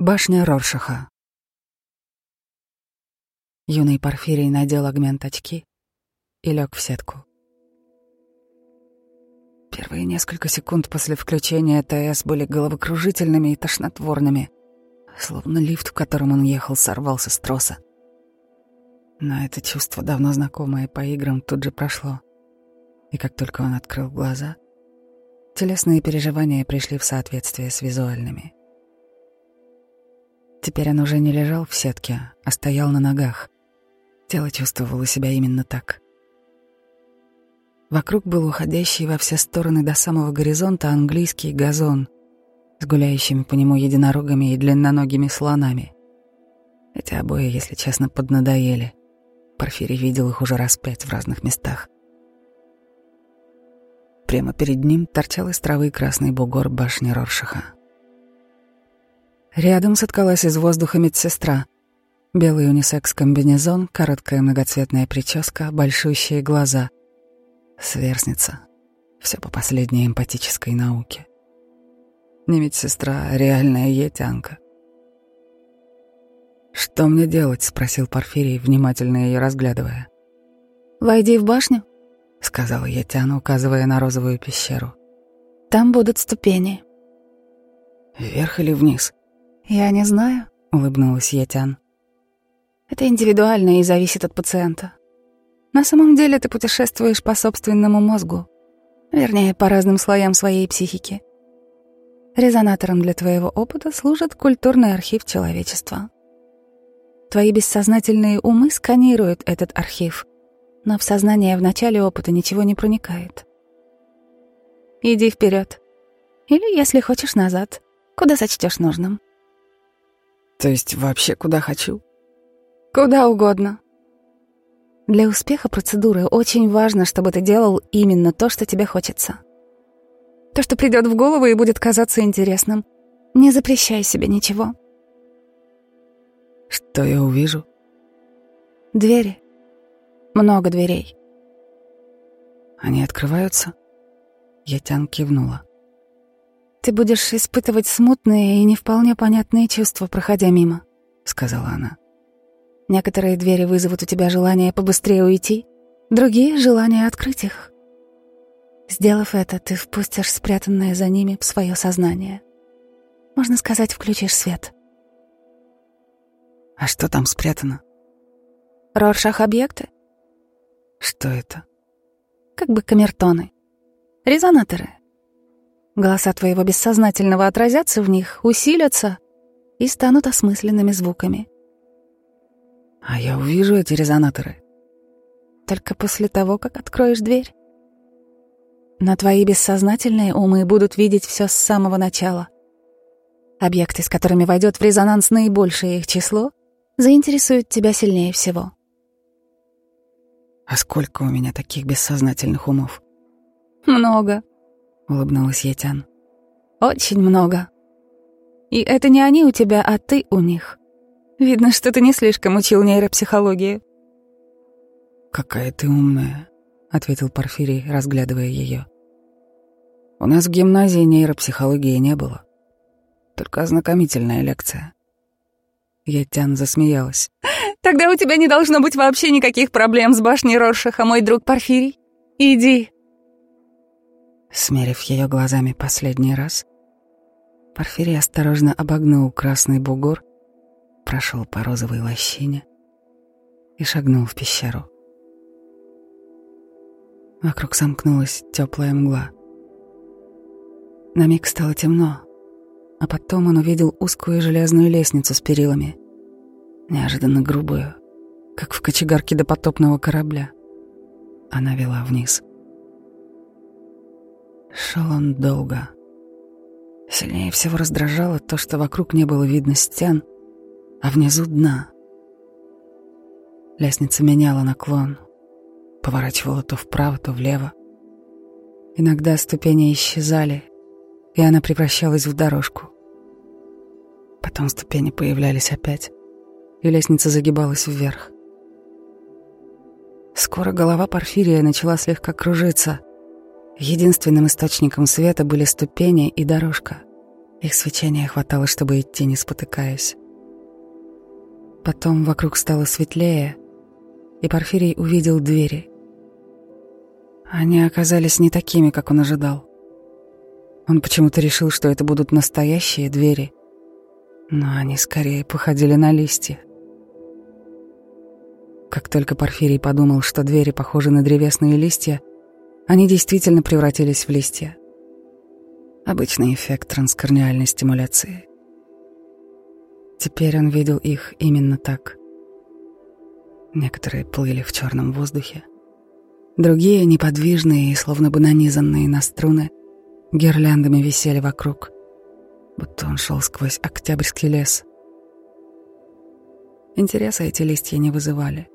Башня Роршаха. Юный Порфирий надел агмент очки и лег в сетку. Первые несколько секунд после включения ТС были головокружительными и тошнотворными, словно лифт, в котором он ехал, сорвался с троса. Но это чувство, давно знакомое по играм, тут же прошло. И как только он открыл глаза, телесные переживания пришли в соответствие с визуальными — Теперь он уже не лежал в сетке, а стоял на ногах. Тело чувствовало себя именно так. Вокруг был уходящий во все стороны до самого горизонта английский газон с гуляющими по нему единорогами и длинноногими слонами. Эти обои, если честно, поднадоели. Порфирий видел их уже раз пять в разных местах. Прямо перед ним торчал из травы красный бугор башни Роршаха. Рядом соткалась из воздуха медсестра. Белый унисекс-комбинезон, короткая многоцветная прическа, большущие глаза. Сверстница. Все по последней эмпатической науке. Не медсестра, а реальная етянка. «Что мне делать?» — спросил Порфирий, внимательно ее разглядывая. «Войди в башню», — сказала Етяна, указывая на розовую пещеру. «Там будут ступени». «Вверх или вниз?» «Я не знаю», — улыбнулась Етян. «Это индивидуально и зависит от пациента. На самом деле ты путешествуешь по собственному мозгу, вернее, по разным слоям своей психики. Резонатором для твоего опыта служит культурный архив человечества. Твои бессознательные умы сканируют этот архив, но в сознание в начале опыта ничего не проникает. Иди вперед, или, если хочешь, назад, куда сочтешь нужным. То есть вообще куда хочу? Куда угодно. Для успеха процедуры очень важно, чтобы ты делал именно то, что тебе хочется. То, что придет в голову и будет казаться интересным. Не запрещай себе ничего. Что я увижу? Двери. Много дверей. Они открываются? Ятян кивнула. «Ты будешь испытывать смутные и не вполне понятные чувства, проходя мимо», — сказала она. «Некоторые двери вызовут у тебя желание побыстрее уйти, другие — желание открыть их. Сделав это, ты впустишь спрятанное за ними в свое сознание. Можно сказать, включишь свет». «А что там спрятано?» «Роршах-объекты». «Что это?» «Как бы камертоны. Резонаторы. Голоса твоего бессознательного отразятся в них, усилятся и станут осмысленными звуками. А я увижу эти резонаторы. Только после того, как откроешь дверь. Но твои бессознательные умы будут видеть все с самого начала. Объекты, с которыми войдет в резонанс наибольшее их число, заинтересуют тебя сильнее всего. А сколько у меня таких бессознательных умов? Много. — улыбнулась Етян. «Очень много. И это не они у тебя, а ты у них. Видно, что ты не слишком учил нейропсихологию». «Какая ты умная», — ответил Порфирий, разглядывая ее. «У нас в гимназии нейропсихологии не было. Только ознакомительная лекция». Етян засмеялась. «Тогда у тебя не должно быть вообще никаких проблем с башней Роршаха, мой друг Порфирий. Иди, Смерив ее глазами последний раз, Порфирий осторожно обогнул красный бугор, прошел по розовой лощине и шагнул в пещеру. Вокруг сомкнулась теплая мгла. На миг стало темно, а потом он увидел узкую железную лестницу с перилами, неожиданно грубую, как в кочегарке допотопного корабля. Она вела вниз — Шел он долго. Сильнее всего раздражало то, что вокруг не было видно стен, а внизу дна. Лестница меняла наклон, поворачивала то вправо, то влево. Иногда ступени исчезали, и она превращалась в дорожку. Потом ступени появлялись опять, и лестница загибалась вверх. Скоро голова Порфирия начала слегка кружиться — Единственным источником света были ступени и дорожка. Их свечения хватало, чтобы идти, не спотыкаясь. Потом вокруг стало светлее, и Порфирий увидел двери. Они оказались не такими, как он ожидал. Он почему-то решил, что это будут настоящие двери, но они скорее походили на листья. Как только Порфирий подумал, что двери похожи на древесные листья, они действительно превратились в листья. Обычный эффект транскорниальной стимуляции. Теперь он видел их именно так. Некоторые плыли в черном воздухе, другие, неподвижные и словно бы нанизанные на струны, гирляндами висели вокруг, будто он шел сквозь октябрьский лес. Интереса эти листья не вызывали.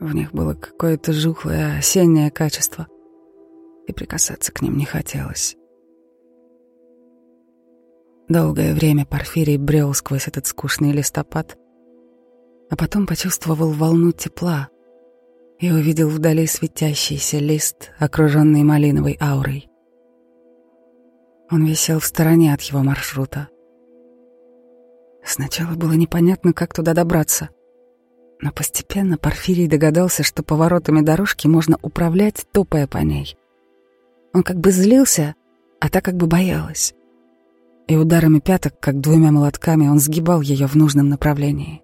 В них было какое-то жухлое осеннее качество, и прикасаться к ним не хотелось. Долгое время Порфирий брел сквозь этот скучный листопад, а потом почувствовал волну тепла и увидел вдали светящийся лист, окруженный малиновой аурой. Он висел в стороне от его маршрута. Сначала было непонятно, как туда добраться, но постепенно Порфирий догадался, что поворотами дорожки можно управлять, топая по ней. Он как бы злился, а та как бы боялась и ударами пяток, как двумя молотками, он сгибал ее в нужном направлении.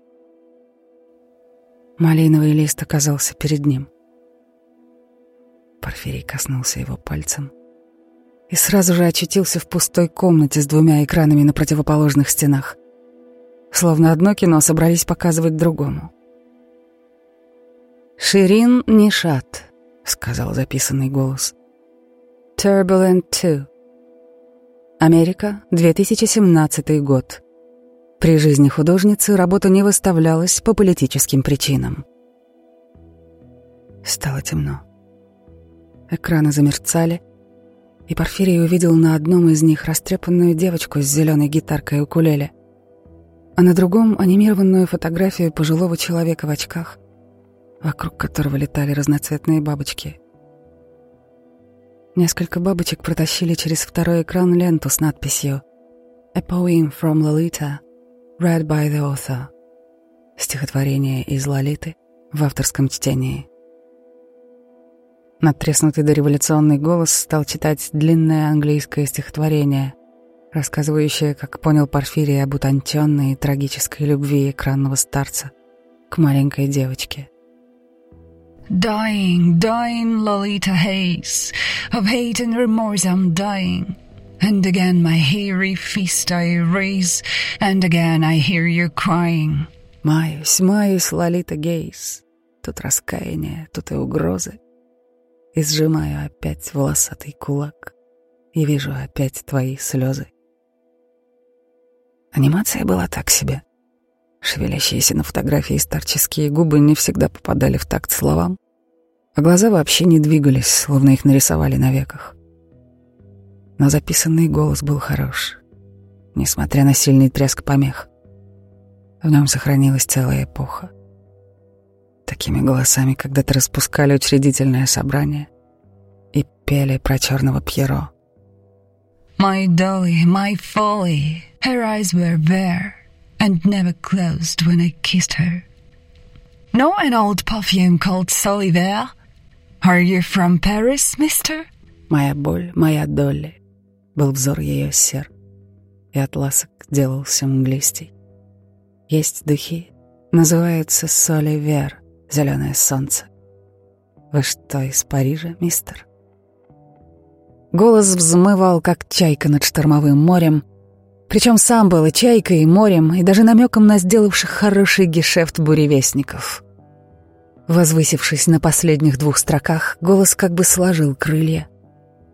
Малиновый лист оказался перед ним. Порфирий коснулся его пальцем и сразу же очутился в пустой комнате с двумя экранами на противоположных стенах. Словно одно кино собрались показывать другому. «Ширин Нишат», — сказал записанный голос. «Turbulent 2». Америка, 2017 год. При жизни художницы работа не выставлялась по политическим причинам. Стало темно. Экраны замерцали, и Порфирий увидел на одном из них растрепанную девочку с зеленой гитаркой укулеле, а на другом анимированную фотографию пожилого человека в очках, вокруг которого летали разноцветные бабочки — Несколько бабочек протащили через второй экран ленту с надписью «A poem from Lolita, read by the author». Стихотворение из Лолиты в авторском чтении. Надтреснутый дореволюционный голос стал читать длинное английское стихотворение, рассказывающее, как понял Порфирий об утонченной и трагической любви экранного старца к маленькой девочке. Dying, dying, Lolita Hayes, of hate and remorse I'm dying. And again my hairy fist I raise, and again I hear you crying. Маюсь, маюсь, Лолита Гейс. Тут раскаяние, тут и угрозы. И сжимаю опять волосатый кулак, и вижу опять твои слезы. Анимация была так себе. Шевелящиеся на фотографии старческие губы не всегда попадали в такт словам, а глаза вообще не двигались, словно их нарисовали на веках. Но записанный голос был хорош, несмотря на сильный треск помех. В нем сохранилась целая эпоха. Такими голосами когда-то распускали учредительное собрание и пели про черного Пьеро. My dolly, my folly, her eyes were bare and never closed when I kissed her. Know an old perfume called Soliver? Are you from Paris, mister? Моя боль, моя доля. Был взор ее сер, и от ласок делался мглистей. Есть духи, называются Соливер, зеленое солнце. Вы что, из Парижа, мистер? Голос взмывал, как чайка над штормовым морем, причем сам был и чайкой, и морем, и даже намеком на сделавших хороший гешефт буревестников. Возвысившись на последних двух строках, голос как бы сложил крылья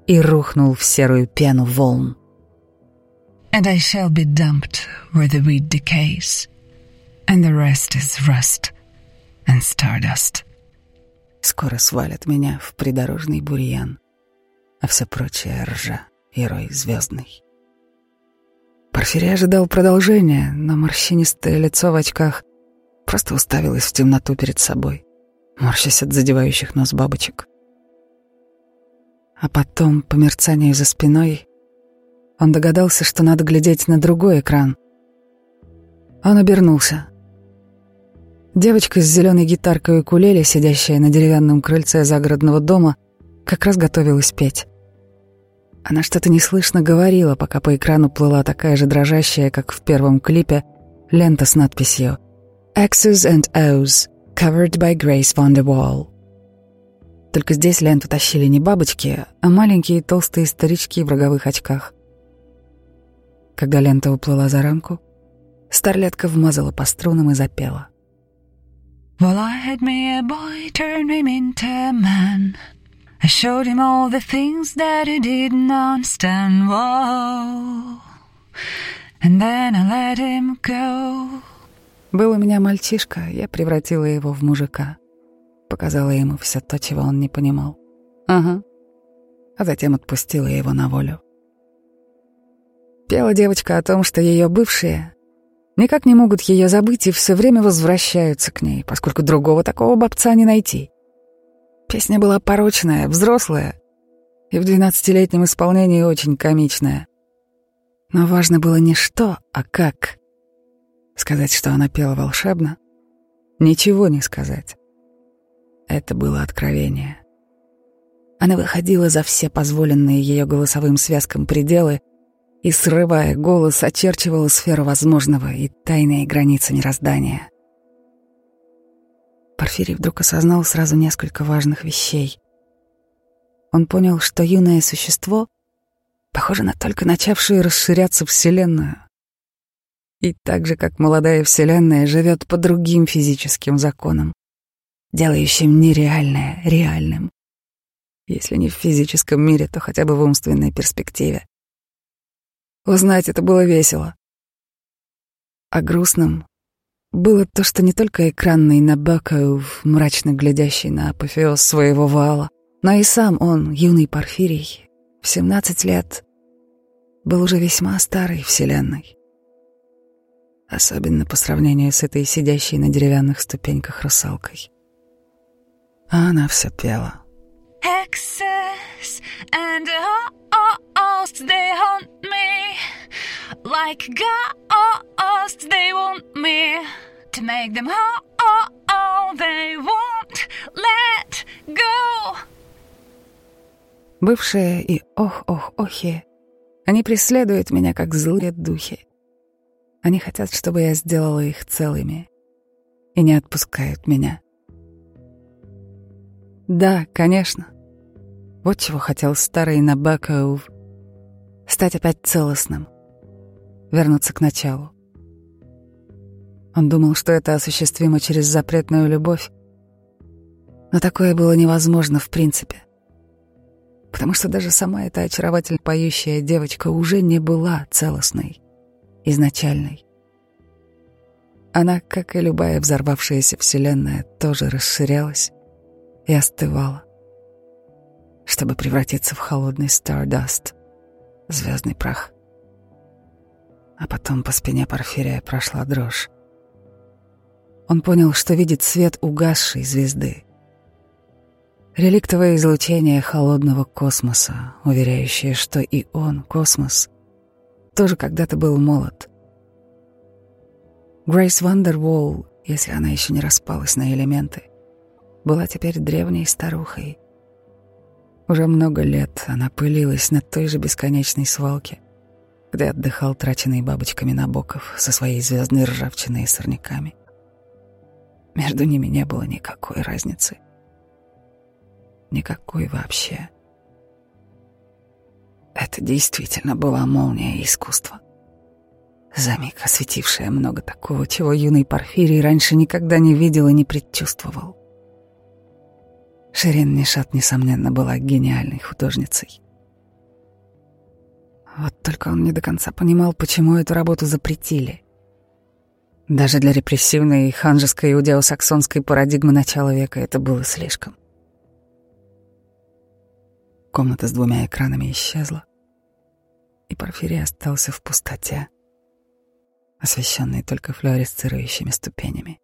и рухнул в серую пену волн. And I shall be dumped where the weed decays, and the rest is rust and stardust. Скоро свалят меня в придорожный бурьян, а все прочее ржа и рой звездный. Порфирий ожидал продолжения, но морщинистое лицо в очках просто уставилось в темноту перед собой, морщась от задевающих нос бабочек. А потом, по мерцанию за спиной, Он догадался, что надо глядеть на другой экран. Он обернулся. Девочка с зеленой гитаркой и кулеле, сидящая на деревянном крыльце загородного дома, как раз готовилась петь. Она что-то неслышно говорила, пока по экрану плыла такая же дрожащая, как в первом клипе, лента с надписью «X's and O's, covered by Grace Van der Wall». Только здесь ленту тащили не бабочки, а маленькие толстые старички в роговых очках. Когда лента уплыла за рамку, старлетка вмазала по струнам и запела. Well, I had me a boy, turned him into a man. I showed him all the things that he didn't understand. Whoa. And then I let him go. Был у меня мальчишка, я превратила его в мужика. Показала ему все то, чего он не понимал. Ага. А затем отпустила его на волю. Пела девочка о том, что ее бывшие никак не могут ее забыть и все время возвращаются к ней, поскольку другого такого бабца не найти. Песня была порочная, взрослая и в двенадцатилетнем исполнении очень комичная. Но важно было не что, а как. Сказать, что она пела волшебно, ничего не сказать. Это было откровение. Она выходила за все позволенные ее голосовым связкам пределы и, срывая голос, очерчивала сферу возможного и тайные границы мироздания. Порфирий вдруг осознал сразу несколько важных вещей. Он понял, что юное существо похоже на только начавшую расширяться Вселенную. И так же, как молодая Вселенная живет по другим физическим законам, делающим нереальное реальным. Если не в физическом мире, то хотя бы в умственной перспективе. Узнать это было весело. А грустным было то, что не только экранный Набоков, мрачно глядящий на апофеоз своего вала, но и сам он, юный Порфирий, в 17 лет, был уже весьма старой вселенной. Особенно по сравнению с этой сидящей на деревянных ступеньках русалкой. А она все пела. Excess and ghosts, they haunt me Like ghosts, they want me To make them whole, they won't let go Бывшие и ох-ох-охи, они преследуют меня, как злые духи. Они хотят, чтобы я сделала их целыми и не отпускают меня. Да, конечно. Вот чего хотел старый Набаков. Стать опять целостным. Вернуться к началу. Он думал, что это осуществимо через запретную любовь. Но такое было невозможно в принципе. Потому что даже сама эта очаровательно поющая девочка уже не была целостной, изначальной. Она, как и любая взорвавшаяся вселенная, тоже расширялась, и остывала, чтобы превратиться в холодный Stardust, звездный прах. А потом по спине Порфирия прошла дрожь. Он понял, что видит свет угасшей звезды. Реликтовое излучение холодного космоса, уверяющее, что и он, космос, тоже когда-то был молод. Грейс Вандерволл, если она еще не распалась на элементы, была теперь древней старухой. Уже много лет она пылилась на той же бесконечной свалке, где отдыхал траченный бабочками Набоков со своей звездной ржавчиной и сорняками. Между ними не было никакой разницы. Никакой вообще. Это действительно была молния искусства. За миг осветившая много такого, чего юный Порфирий раньше никогда не видел и не предчувствовал. Ширин Нишат, несомненно, была гениальной художницей. Вот только он не до конца понимал, почему эту работу запретили. Даже для репрессивной ханжеской иудео-саксонской парадигмы начала века это было слишком. Комната с двумя экранами исчезла, и Порфирий остался в пустоте, освещенный только флуоресцирующими ступенями.